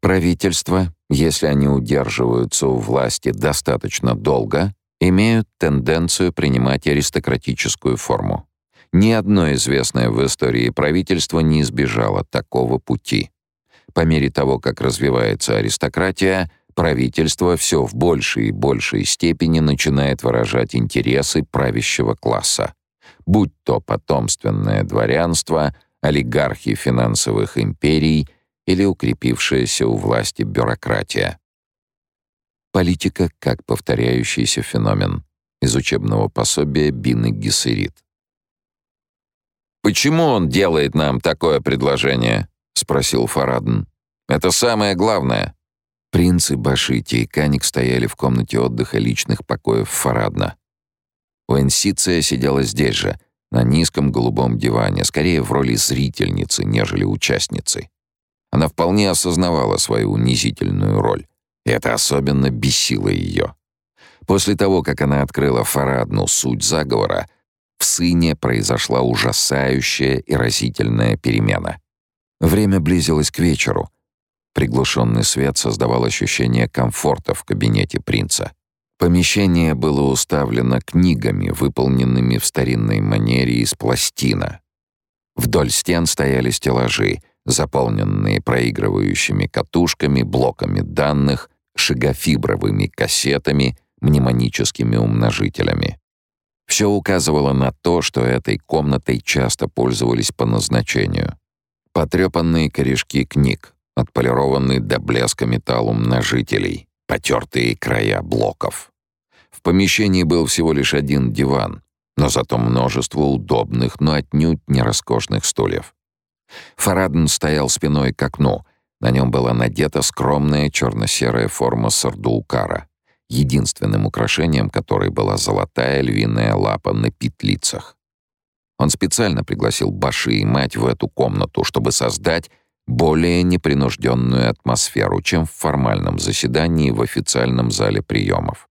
Правительства, если они удерживаются у власти достаточно долго, имеют тенденцию принимать аристократическую форму. Ни одно известное в истории правительство не избежало такого пути. По мере того, как развивается аристократия, правительство все в большей и большей степени начинает выражать интересы правящего класса, будь то потомственное дворянство, олигархи финансовых империй или укрепившаяся у власти бюрократия. Политика как повторяющийся феномен из учебного пособия Бины Гессерит. «Почему он делает нам такое предложение?» — спросил Фарадн. «Это самое главное». Принц и Башити и Каник стояли в комнате отдыха личных покоев Фарадна. Уэнсиция сидела здесь же, на низком голубом диване, скорее в роли зрительницы, нежели участницы. Она вполне осознавала свою унизительную роль, и это особенно бесило ее. После того, как она открыла Фарадну суть заговора, в сыне произошла ужасающая и разительная перемена. Время близилось к вечеру. Приглушенный свет создавал ощущение комфорта в кабинете принца. Помещение было уставлено книгами, выполненными в старинной манере из пластина. Вдоль стен стояли стеллажи, заполненные проигрывающими катушками, блоками данных, шагофибровыми кассетами, мнемоническими умножителями. Все указывало на то, что этой комнатой часто пользовались по назначению. Потрепанные корешки книг, отполированный до блеска металл умножителей, потертые края блоков. В помещении был всего лишь один диван, но зато множество удобных, но отнюдь не роскошных стульев. Фарадн стоял спиной к окну. На нем была надета скромная черно-серая форма сардуукара единственным украшением которой была золотая львиная лапа на петлицах. Он специально пригласил Баши и мать в эту комнату, чтобы создать более непринужденную атмосферу, чем в формальном заседании в официальном зале приемов.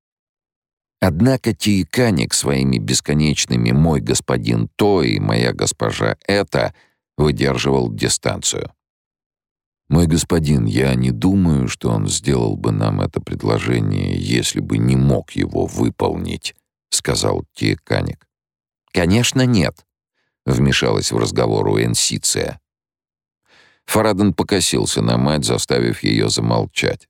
Однако Тиеканик своими бесконечными «мой господин то» и «моя госпожа это» выдерживал дистанцию. «Мой господин, я не думаю, что он сделал бы нам это предложение, если бы не мог его выполнить», — сказал Тиеканик. «Конечно, нет», — вмешалась в разговор Уэнсиция. Фараден покосился на мать, заставив ее замолчать.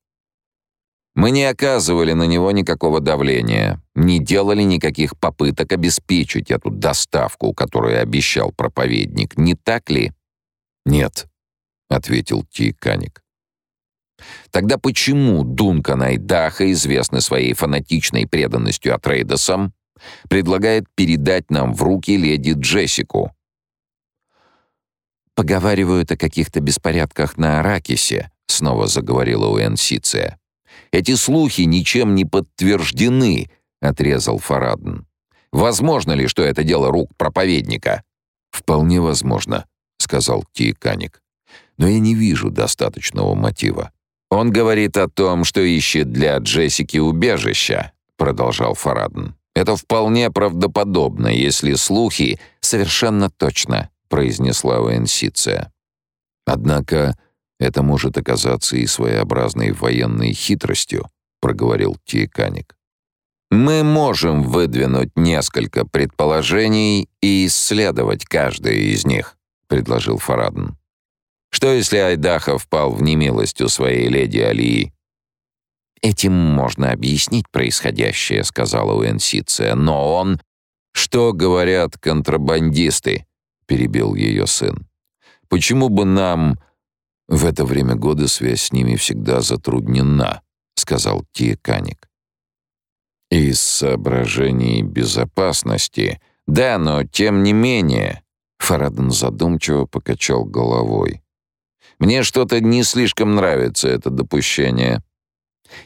«Мы не оказывали на него никакого давления, не делали никаких попыток обеспечить эту доставку, которую обещал проповедник, не так ли?» «Нет», — ответил Тиканик. Тогда почему Дункан Айдаха, известный своей фанатичной преданностью Атрейдесам, предлагает передать нам в руки леди Джессику? «Поговаривают о каких-то беспорядках на Аракисе», — снова заговорила Уэнсиция. «Эти слухи ничем не подтверждены», — отрезал Фарадн. «Возможно ли, что это дело рук проповедника?» «Вполне возможно», — сказал Тиканик но я не вижу достаточного мотива. «Он говорит о том, что ищет для Джессики убежища», — продолжал Фарадн. «Это вполне правдоподобно, если слухи...» «Совершенно точно», — произнесла Уэнсиция. «Однако это может оказаться и своеобразной военной хитростью», — проговорил Тиеканик. «Мы можем выдвинуть несколько предположений и исследовать каждое из них», — предложил Фарадн. Что если Айдаха впал в немилость у своей леди Алии? «Этим можно объяснить происходящее», — сказала Уэнсиция, «но он...» «Что говорят контрабандисты?» — перебил ее сын. «Почему бы нам...» «В это время года связь с ними всегда затруднена», — сказал Тиеканик. «Из соображений безопасности...» «Да, но тем не менее...» Фараден задумчиво покачал головой. Мне что-то не слишком нравится это допущение».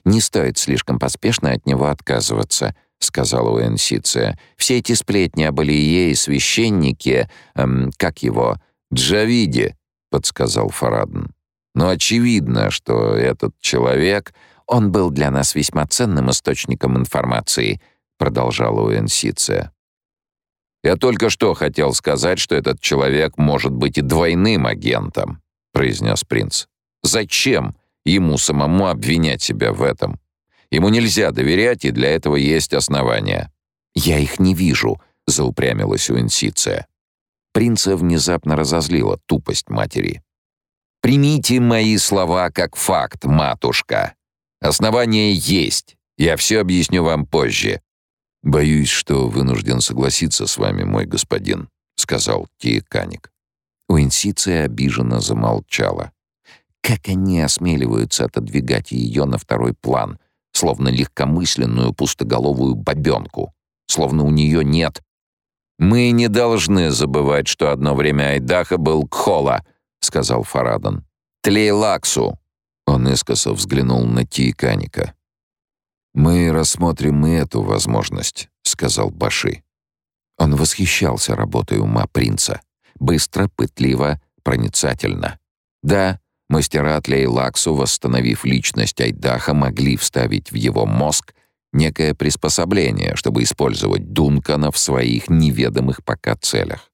«Не стоит слишком поспешно от него отказываться», — сказала Уэнсиция. «Все эти сплетни об Алие и священнике, эм, как его, Джавиде», — подсказал Фарадн. «Но очевидно, что этот человек, он был для нас весьма ценным источником информации», — продолжала Уэнсиция. «Я только что хотел сказать, что этот человек может быть и двойным агентом», — произнес принц. «Зачем ему самому обвинять себя в этом. Ему нельзя доверять, и для этого есть основания. «Я их не вижу», — заупрямилась Уинсиция. Принца внезапно разозлила тупость матери. «Примите мои слова как факт, матушка. Основания есть. Я все объясню вам позже». «Боюсь, что вынужден согласиться с вами, мой господин», — сказал Тиеканик. Уинсиция обиженно замолчала. Как они осмеливаются отодвигать ее на второй план, словно легкомысленную пустоголовую бабенку, словно у нее нет «Мы не должны забывать, что одно время Айдаха был Кхола», — сказал Фарадан. «Тлейлаксу». Он искоса взглянул на Тиеканика. «Мы рассмотрим и эту возможность», — сказал Баши. Он восхищался работой ума принца. Быстро, пытливо, проницательно. Да, мастера Тлейлаксу, восстановив личность Айдаха, могли вставить в его мозг некое приспособление, чтобы использовать Дункана в своих неведомых пока целях.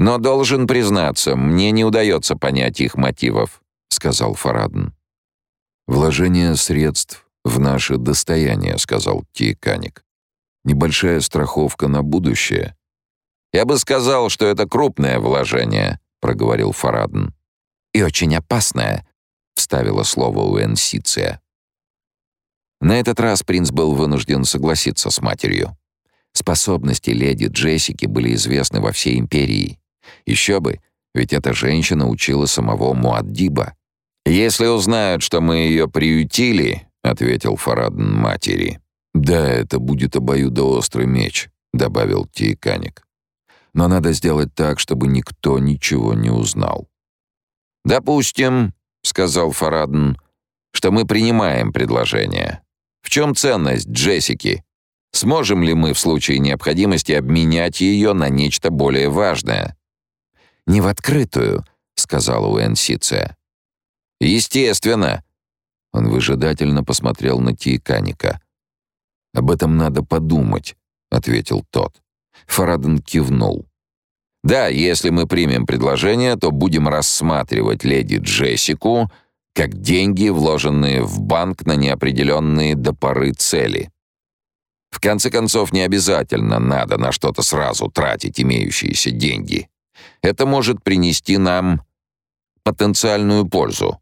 «Но должен признаться, мне не удается понять их мотивов», — сказал Фарадн. «Вложение средств в наше достояние», — сказал Тиканик. «Небольшая страховка на будущее». «Я бы сказал, что это крупное вложение», — проговорил Фарадн. «И очень опасное», — вставила слово Уэнсиция. На этот раз принц был вынужден согласиться с матерью. Способности леди Джессики были известны во всей империи. Еще бы, ведь эта женщина учила самого Муаддиба. «Если узнают, что мы ее приютили», — ответил Фарадн матери. «Да, это будет обоюдоострый меч», — добавил Тиканик. «Но надо сделать так, чтобы никто ничего не узнал». «Допустим», — сказал Фарадн, — «что мы принимаем предложение. В чем ценность Джессики? Сможем ли мы в случае необходимости обменять ее на нечто более важное? «Не в открытую», — сказала Уэнсиция. «Естественно». Он выжидательно посмотрел на Тиеканика. «Об этом надо подумать», — ответил тот. Фараден кивнул. «Да, если мы примем предложение, то будем рассматривать леди Джессику как деньги, вложенные в банк на неопределенные до поры цели. В конце концов, не обязательно надо на что-то сразу тратить имеющиеся деньги. Это может принести нам потенциальную пользу.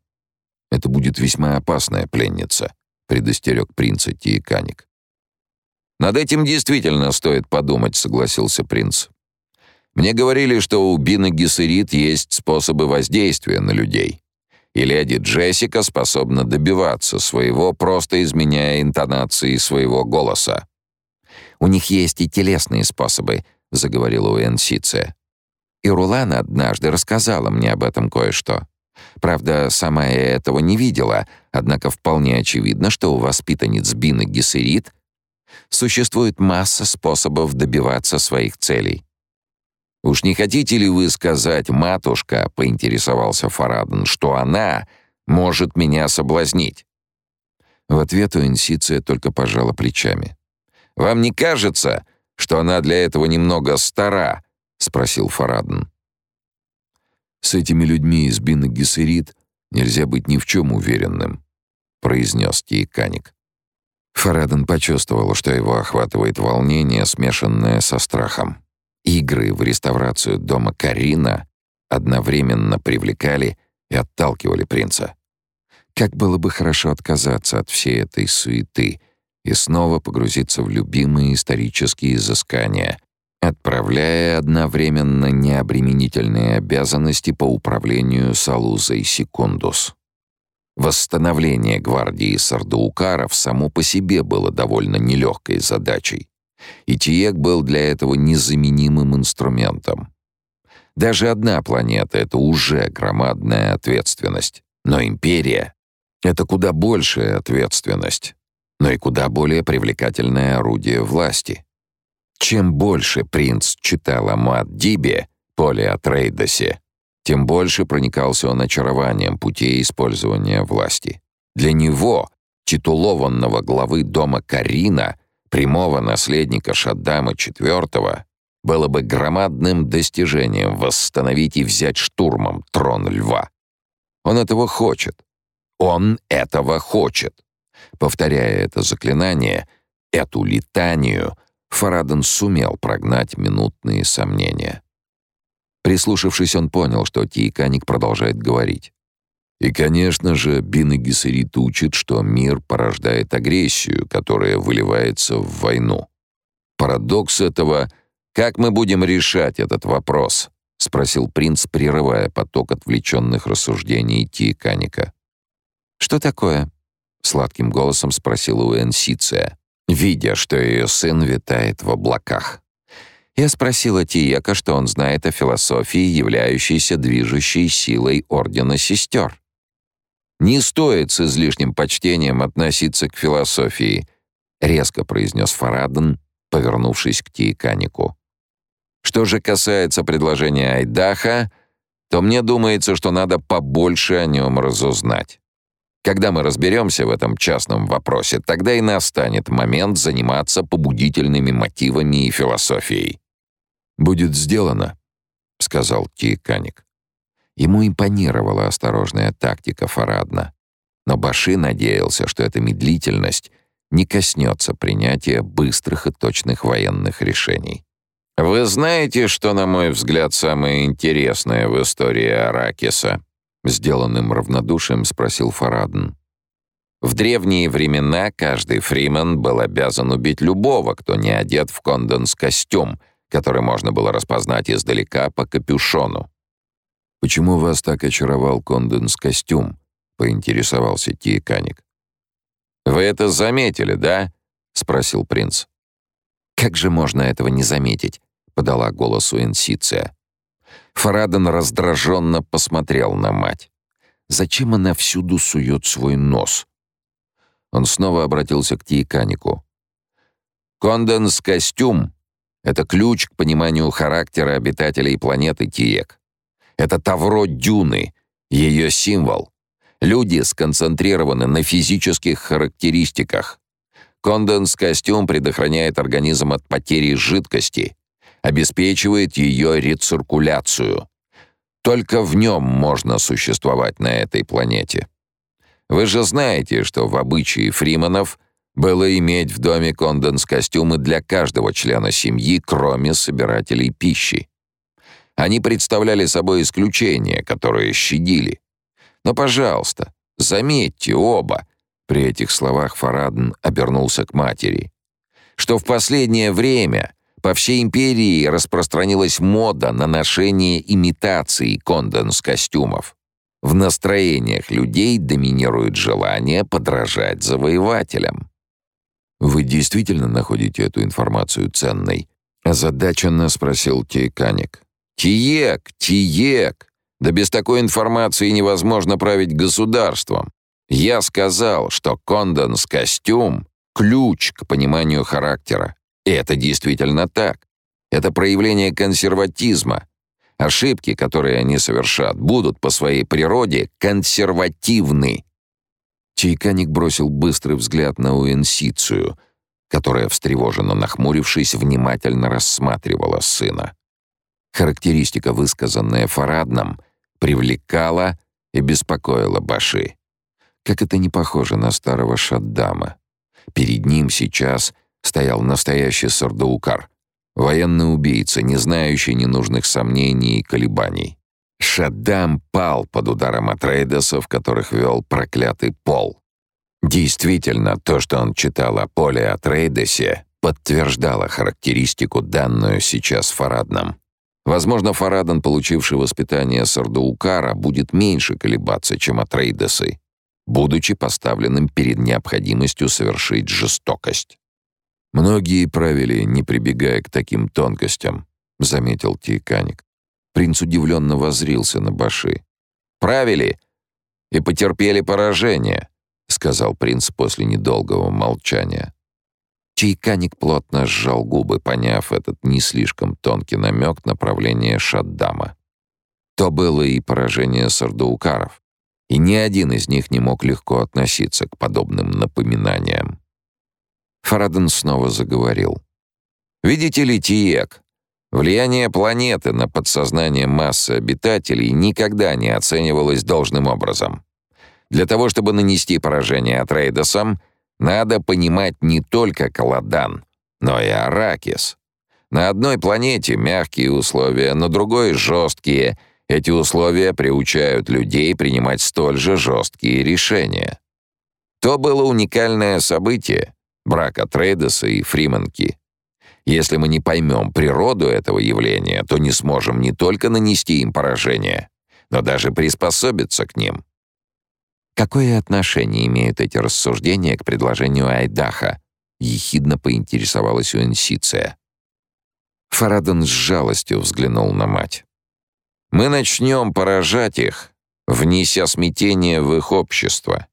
Это будет весьма опасная пленница, предостерег принца Тиеканик. Над этим действительно стоит подумать, согласился принц. Мне говорили, что у Бины Гессерит есть способы воздействия на людей и леди Джессика способна добиваться своего, просто изменяя интонации своего голоса. «У них есть и телесные способы», — заговорила Уэнсиция. «И Рулана однажды рассказала мне об этом кое-что. Правда, сама я этого не видела, однако вполне очевидно, что у воспитанниц Бины Гессерит существует масса способов добиваться своих целей. «Уж не хотите ли вы сказать, матушка, — поинтересовался Фараден, — что она может меня соблазнить?» В ответ Уинсиция только пожала плечами. «Вам не кажется, что она для этого немного стара?» — спросил Фараден. «С этими людьми из Бина Гессерит нельзя быть ни в чем уверенным», — произнес Тиеканик. Фараден почувствовал, что его охватывает волнение, смешанное со страхом. Игры в реставрацию дома Карина одновременно привлекали и отталкивали принца. Как было бы хорошо отказаться от всей этой суеты и снова погрузиться в любимые исторические изыскания, отправляя одновременно необременительные обязанности по управлению Салузой Секундус. Восстановление гвардии сардаукаров само по себе было довольно нелегкой задачей. И Тиек был для этого незаменимым инструментом. Даже одна планета — это уже громадная ответственность. Но империя — это куда большая ответственность, но и куда более привлекательное орудие власти. Чем больше принц читал о Маддибе, Поле Атрейдосе, тем больше проникался он очарованием путей использования власти. Для него, титулованного главы дома Карина, прямого наследника Шаддама IV, было бы громадным достижением восстановить и взять штурмом трон льва. Он этого хочет. Он этого хочет. Повторяя это заклинание, эту летанию, Фараден сумел прогнать минутные сомнения. Прислушавшись, он понял, что Тиеканик продолжает говорить. И, конечно же, Бин и Гессерит учит, что мир порождает агрессию, которая выливается в войну. Парадокс этого — как мы будем решать этот вопрос? — спросил принц, прерывая поток отвлеченных рассуждений Тиеканика. «Что такое?» — сладким голосом спросила Уэнсиция, видя, что ее сын витает в облаках. Я спросила Тиека, что он знает о философии, являющейся движущей силой Ордена Сестер. «Не стоит с излишним почтением относиться к философии», — резко произнес Фараден, повернувшись к Тиеканику. «Что же касается предложения Айдаха, то мне думается, что надо побольше о нем разузнать. Когда мы разберемся в этом частном вопросе, тогда и настанет момент заниматься побудительными мотивами и философией. «Будет сделано», — сказал Тиканик. Ему импонировала осторожная тактика Фарадна, но Баши надеялся, что эта медлительность не коснется принятия быстрых и точных военных решений. «Вы знаете, что, на мой взгляд, самое интересное в истории Аракиса?» Сделанным равнодушием спросил Фарадн. В древние времена каждый фриман был обязан убить любого, кто не одет в конденс-костюм, который можно было распознать издалека по капюшону. «Почему вас так очаровал конденс-костюм?» — поинтересовался Тиеканик. «Вы это заметили, да?» — спросил принц. «Как же можно этого не заметить?» — подала голос Уэнсиция. Фараден раздраженно посмотрел на мать. «Зачем она всюду сует свой нос?» Он снова обратился к Тиеканику. «Конденс-костюм это ключ к пониманию характера обитателей планеты Тиек. Это Тавро Дюны, ее символ. Люди сконцентрированы на физических характеристиках. Конденс-костюм предохраняет организм от потери жидкости, обеспечивает ее рециркуляцию. Только в нем можно существовать на этой планете. Вы же знаете, что в обычае фриманов было иметь в доме конденс-костюмы для каждого члена семьи, кроме собирателей пищи. Они представляли собой исключение, которое щадили. Но, пожалуйста, заметьте оба, при этих словах Фарадн обернулся к матери, что в последнее время по всей империи распространилась мода на ношение имитаций конденс-костюмов. В настроениях людей доминирует желание подражать завоевателям. «Вы действительно находите эту информацию ценной?» — озадаченно спросил Тиеканик. «Тиек! Тиек! Да без такой информации невозможно править государством. Я сказал, что конденс-костюм — ключ к пониманию характера. И это действительно так. Это проявление консерватизма. Ошибки, которые они совершат, будут по своей природе консервативны. Чайканик бросил быстрый взгляд на Уэнсицию, которая, встревоженно нахмурившись, внимательно рассматривала сына. Характеристика, высказанная Фарадном, привлекала и беспокоила Баши. Как это не похоже на старого Шаддама. Перед ним сейчас стоял настоящий сардаукар, военный убийца, не знающий ненужных сомнений и колебаний. Шаддам пал под ударом Атрейдесов, которых вел проклятый Пол. Действительно, то, что он читал о Поле Атрейдесе, подтверждало характеристику, данную сейчас Фарадном. Возможно, Фарадон, получивший воспитание Сардуукара, будет меньше колебаться, чем Атрейдесы, будучи поставленным перед необходимостью совершить жестокость. «Многие правили, не прибегая к таким тонкостям», — заметил Тиканик. Принц удивленно возрился на Баши. «Правили и потерпели поражение», — сказал принц после недолгого молчания. Чайканик плотно сжал губы, поняв этот не слишком тонкий намек направления Шаддама. То было и поражение сардуукаров, и ни один из них не мог легко относиться к подобным напоминаниям. Фараден снова заговорил. «Видите ли, Тиек, Влияние планеты на подсознание массы обитателей никогда не оценивалось должным образом. Для того, чтобы нанести поражение Атрейдосам, надо понимать не только Каладан, но и Аракис. На одной планете мягкие условия, на другой — жесткие. Эти условия приучают людей принимать столь же жесткие решения. То было уникальное событие — брак Атрейдеса и Фриманки. Если мы не поймем природу этого явления, то не сможем не только нанести им поражение, но даже приспособиться к ним. Какое отношение имеют эти рассуждения к предложению Айдаха? Ехидно поинтересовалась Уэнсиция. Фарадон с жалостью взглянул на мать. «Мы начнем поражать их, внеся смятение в их общество.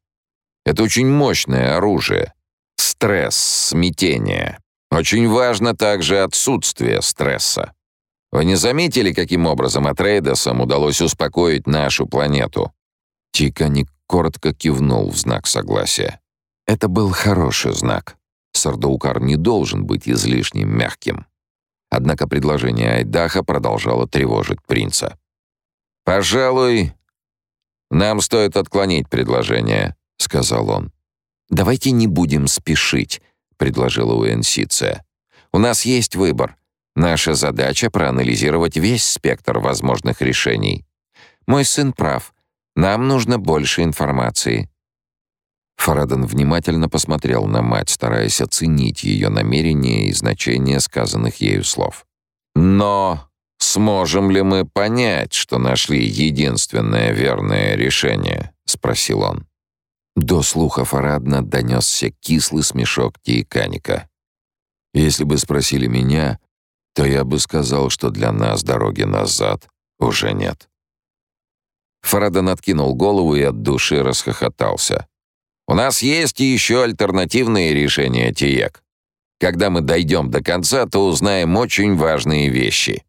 Это очень мощное оружие. Стресс, смятение. Очень важно также отсутствие стресса. Вы не заметили, каким образом Атрейдосам удалось успокоить нашу планету?» Тиканик коротко кивнул в знак согласия. Это был хороший знак. Сардаукар не должен быть излишне мягким. Однако предложение Айдаха продолжало тревожить принца. «Пожалуй, нам стоит отклонить предложение», — сказал он. «Давайте не будем спешить», — предложила Уэнсиция. «У нас есть выбор. Наша задача — проанализировать весь спектр возможных решений. Мой сын прав. Нам нужно больше информации». Фарадон внимательно посмотрел на мать, стараясь оценить ее намерения и значение сказанных ею слов. «Но сможем ли мы понять, что нашли единственное верное решение?» — спросил он. До слуха Фарадна донесся кислый смешок Тиеканика. «Если бы спросили меня, то я бы сказал, что для нас дороги назад уже нет». Фарадон откинул голову и от души расхохотался. У нас есть еще альтернативные решения, Тиек. Когда мы дойдем до конца, то узнаем очень важные вещи.